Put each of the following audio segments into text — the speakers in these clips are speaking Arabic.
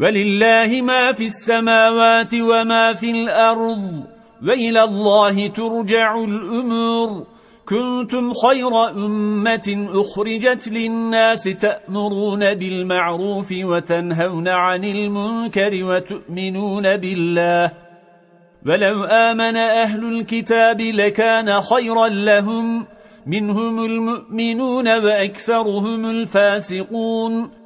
ولله ما في السماوات وما في الأرض وإلى الله ترجع الأمور. كنتم خير أمة أخرجت للناس تأمرون بالمعروف وتنهون عن المنكر وتؤمنون بالله. ولو آمن أهل الكتاب لكان خيرا لهم منهم المؤمنون وأكثرهم الفاسقون.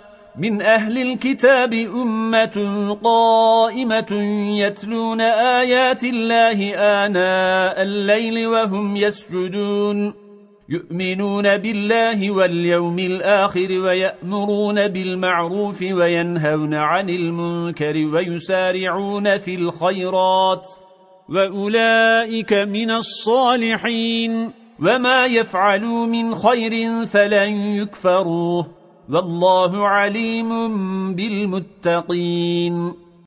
من أهل الكتاب أمة قائمة يتلون آيات الله آناء الليل وهم يسجدون. يؤمنون بالله واليوم الآخر ويأمرون بالمعروف وينهون عن المنكر ويسارعون في الخيرات. وأولئك من الصالحين. وما يفعلوا من خير فلن يكفروه. والله عليم بالمتقين.